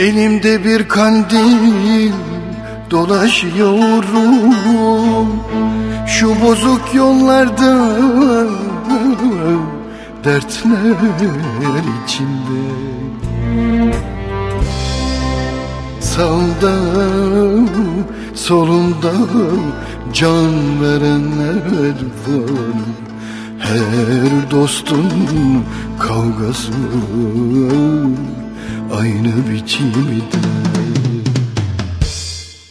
Elimde bir kandil dolaşıyorum. Şu bozuk yollarda dertler içinde. Sağda solunda can verenler var. Her dostun kavgası aynı biçimde.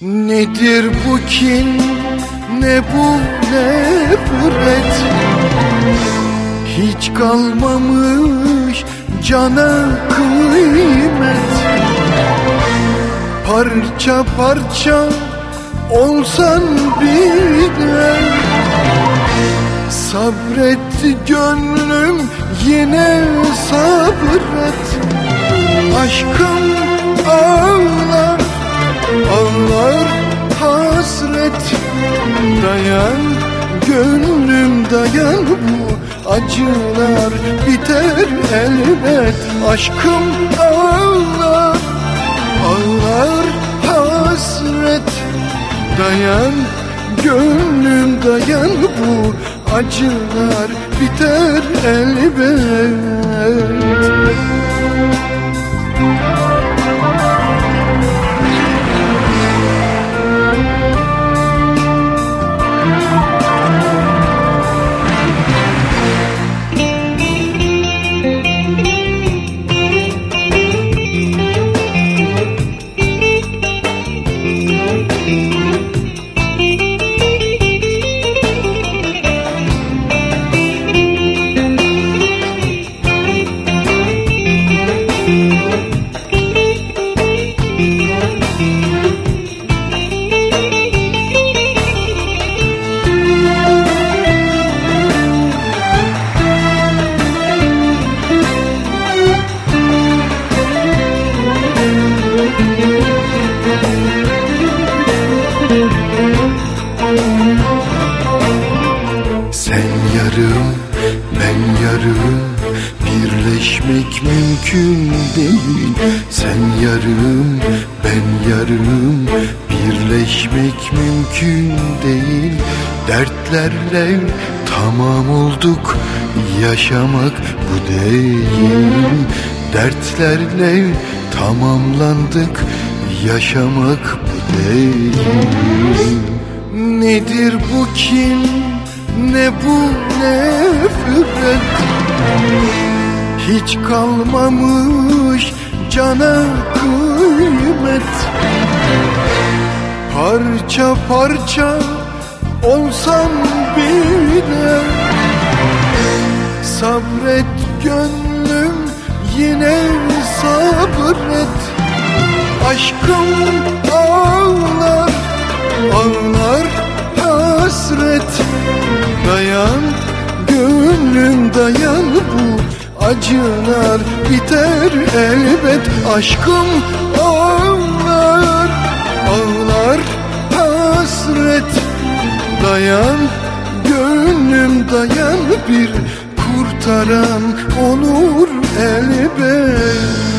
Nedir bu kin? Ne bu? Nefret Hiç kalmamış cana kıymet. Parça parça olsan bile. Sabret gönlüm yine sabret Aşkım ağlar, ağlar hasret. Dayan gönlüm dayan. Bu acılar biter elbet. Aşkım ağlar, ağlar hasret. Dayan gönlüm dayan. Bu acılar biter elbet Sen Birleşmek mümkün değil. Sen yarım, ben yarım Birleşmek mümkün değil. Dertlerle tamam olduk Yaşamak bu değil. Dertlerle tamamlandık Yaşamak bu değil. Nedir bu kin? Ne bu? Nefret Hiç kalmamış cana kıymet. Parça parça olsam bile Sabret gönlüm yine sabret. Aşkım ağlar ağlar hasret. Dayan gönlüm dayan acılar biter elbet Aşkım ağlar. Ağlar hasret Dayan gönlüm dayan bir kurtaran olur elbet